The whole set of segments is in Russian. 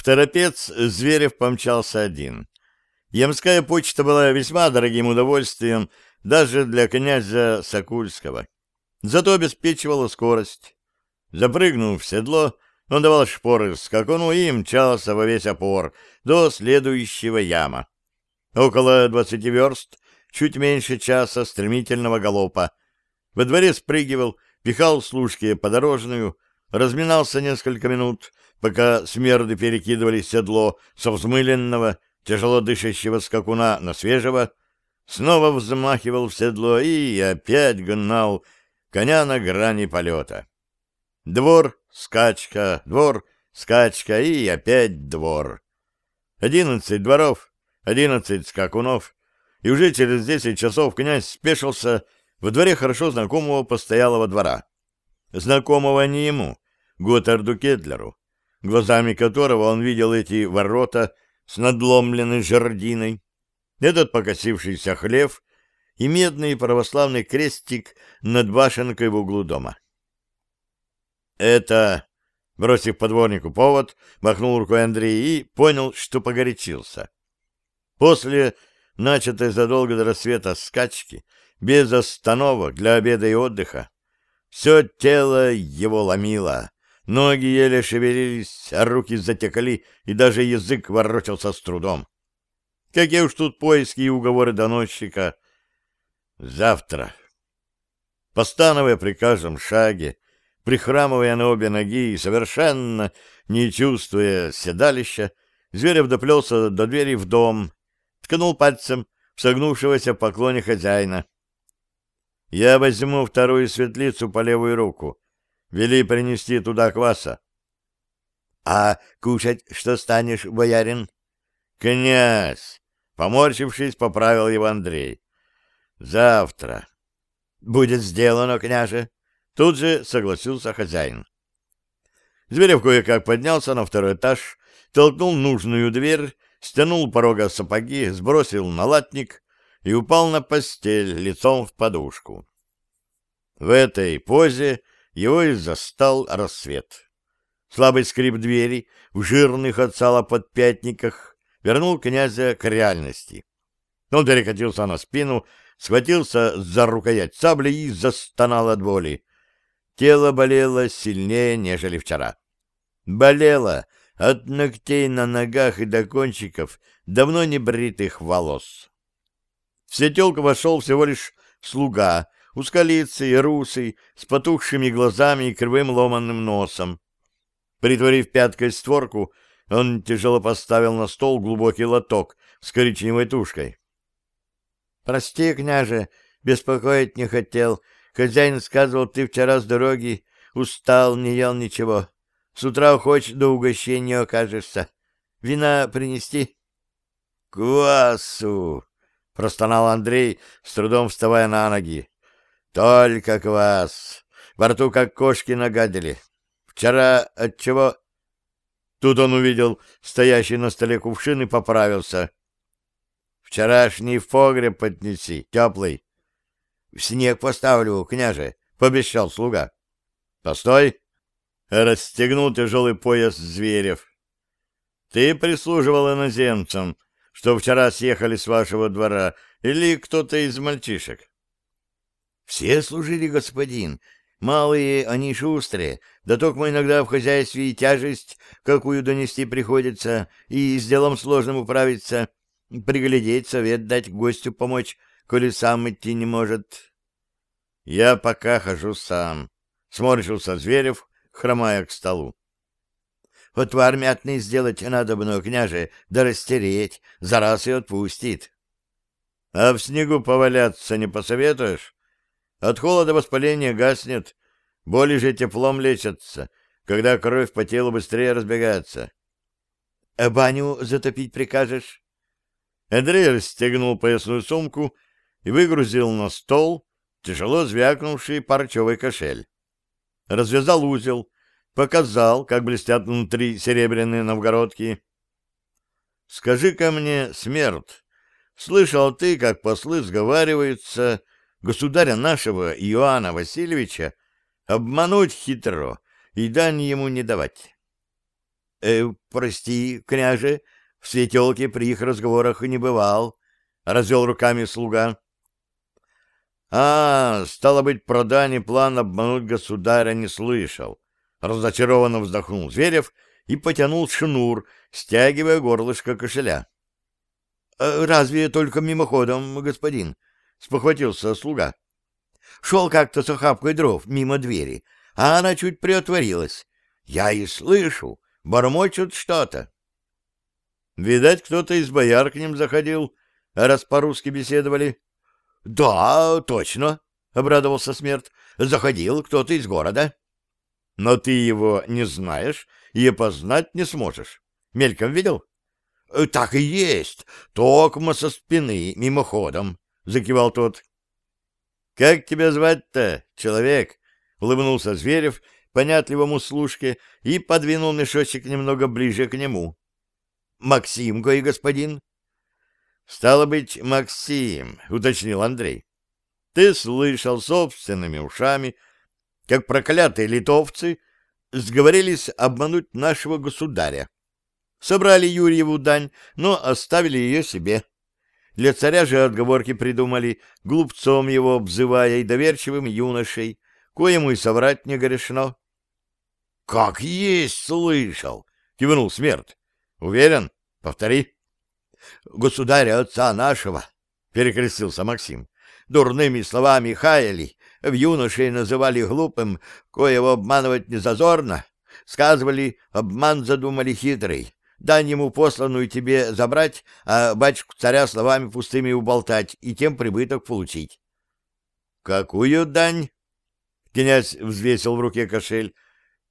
В Торопец Зверев помчался один. Ямская почта была весьма дорогим удовольствием даже для князя Сокульского. Зато обеспечивала скорость. Запрыгнув в седло, он давал шпоры скакуну и мчался во весь опор до следующего яма. Около двадцати верст, чуть меньше часа стремительного галопа. Во дворе спрыгивал, пихал служки подорожную, разминался несколько минут, пока смерды перекидывали седло со взмыленного, тяжело дышащего скакуна на свежего, снова взмахивал в седло и опять гнал коня на грани полета. Двор, скачка, двор, скачка и опять двор. Одиннадцать дворов, одиннадцать скакунов, и уже через десять часов князь спешился во дворе хорошо знакомого постоялого двора. Знакомого не ему, Готарду Кетлеру, глазами которого он видел эти ворота с надломленной жердиной, этот покосившийся хлев и медный православный крестик над башенкой в углу дома. «Это...» — бросив подворнику повод, махнул рукой Андрей и понял, что погорячился. После начатой задолго до рассвета скачки, без остановок для обеда и отдыха, все тело его ломило, ноги еле шевелились, а руки затекали, и даже язык ворочался с трудом. Какие уж тут поиски и уговоры доносчика. Завтра. Постановая при каждом шаге, прихрамывая на обе ноги и совершенно не чувствуя седалища, Зверев доплелся до двери в дом, ткнул пальцем в согнувшегося в поклоне хозяина. «Я возьму вторую светлицу по левую руку. Вели принести туда кваса». «А кушать что станешь, боярин?» «Князь!» — поморщившись, поправил его Андрей. «Завтра». «Будет сделано, княже!» Тут же согласился хозяин. Зверев кое-как поднялся на второй этаж, толкнул нужную дверь, стянул порога сапоги, сбросил налатник и упал на постель лицом в подушку. В этой позе его и застал рассвет. Слабый скрип двери в жирных от сала подпятниках вернул князя к реальности. Он перекатился на спину, схватился за рукоять сабли и застонал от боли. Тело болело сильнее, нежели вчера. Болело от ногтей на ногах и до кончиков давно не бритых волос. В светелку вошел всего лишь слуга, узколицый, русый, с потухшими глазами и кривым ломанным носом. Притворив пяткой створку, он тяжело поставил на стол глубокий лоток с коричневой тушкой. — Прости, княже, беспокоить не хотел, Хозяин сказывал, ты вчера с дороги устал, не ел ничего. С утра хочешь до угощения окажешься. Вина принести? — Квасу! — простонал Андрей, с трудом вставая на ноги. — Только квас! Во рту как кошки нагадили. Вчера от чего? Тут он увидел стоящий на столе кувшин и поправился. — Вчерашний в погреб отнеси, теплый. — В снег поставлю, княже, — пообещал слуга. — Постой! — расстегнул тяжелый пояс Зверев. — Ты прислуживал иноземцам, что вчера съехали с вашего двора, или кто-то из мальчишек? — Все служили, господин. Малые, они шустрые, да только иногда в хозяйстве и тяжесть, какую донести приходится, и с делом сложным управиться, приглядеть, совет дать, гостю помочь — коли сам идти не может. Я пока хожу сам. Сморщился Зверев, хромая к столу. Отвар мятный сделать надо бы, княже, да растереть, за раз и отпустит. А в снегу поваляться не посоветуешь? От холода воспаление гаснет, боли же теплом лечатся, когда кровь по телу быстрее разбегается. А баню затопить прикажешь? Андрей расстегнул поясную сумку и выгрузил на стол тяжело звякнувший парчевый кошель. Развязал узел, показал, как блестят внутри серебряные новгородки. «Скажи-ка мне, смерть, слышал ты, как послы сговариваются государя нашего Иоанна Васильевича обмануть хитро и дань ему не давать?» э, прости, княже, в светелке при их разговорах и не бывал, — развел руками слуга. — А, стало быть, про Дани план обмануть государя не слышал. Разочарованно вздохнул Зверев и потянул шнур, стягивая горлышко кошеля. «Э, — Разве только мимоходом, господин? — спохватился слуга. — Шел как-то с охапкой дров мимо двери, а она чуть приотворилась. Я и слышу, бормочут что-то. Видать, кто-то из бояр к ним заходил, раз по-русски беседовали. — Да, точно, — обрадовался Смерть. — Заходил кто-то из города. — Но ты его не знаешь и опознать не сможешь. Мельком видел? — Так и есть, токмо со спины, мимоходом, — закивал тот. — Как тебя звать-то, человек? — улыбнулся Зверев понятливому служке и подвинул мешочек немного ближе к нему. — Максим, гой господин. — Стало быть, Максим, — уточнил Андрей. — Ты слышал собственными ушами, как проклятые литовцы сговорились обмануть нашего государя. Собрали Юрьеву дань, но оставили ее себе. Для царя же отговорки придумали, глупцом его обзывая и доверчивым юношей, коему и соврать не грешно. — Как есть слышал! — кивнул смерть. — Уверен? Повтори. — Государя отца нашего! — перекрестился Максим. — Дурными словами хаяли, в юношей называли глупым, коего обманывать не зазорно. Сказывали, обман задумали хитрый. Дань ему посланную тебе забрать, а батюшку царя словами пустыми уболтать и тем прибыток получить. — Какую дань? Князь взвесил в руке кошель.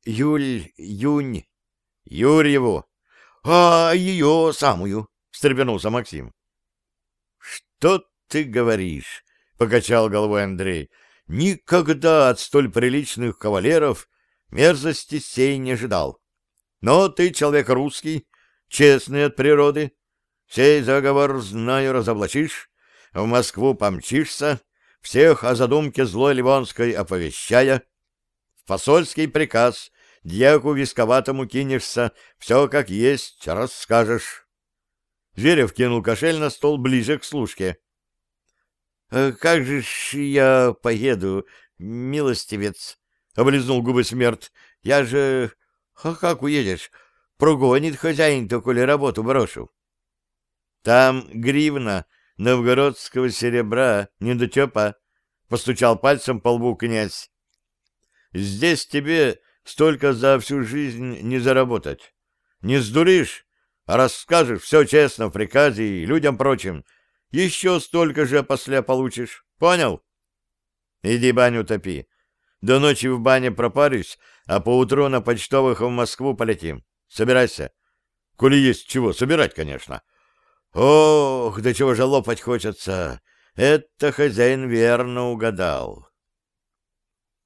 Юль, Юнь, Юрьеву. А ее самую, встрепенулся Максим. Что ты говоришь? Покачал головой Андрей. Никогда от столь приличных кавалеров мерзости сей не ждал. Но ты человек русский, честный от природы. Сей заговор, знаю, разоблачишь, в Москву помчишься, всех о задумке злой Ливонской оповещая, в посольский приказ дьяку висковатому кинешься, все как есть расскажешь. Зверев кинул кошель на стол ближе к служке. «Э, — Как же ж я поеду, милостивец? — облизнул губы смерть. — Я же... А как уедешь? Прогонит хозяин-то, коли работу брошу. — Там гривна новгородского серебра, недотепа, — постучал пальцем по лбу князь. — Здесь тебе столько за всю жизнь не заработать. Не сдуришь, а расскажешь все честно в приказе и людям прочим. Еще столько же после получишь. Понял? Иди баню топи. До ночи в бане пропарюсь, а поутру на почтовых в Москву полетим. Собирайся. Коли есть чего собирать, конечно. — Ох, до чего же лопать хочется! Это хозяин верно угадал.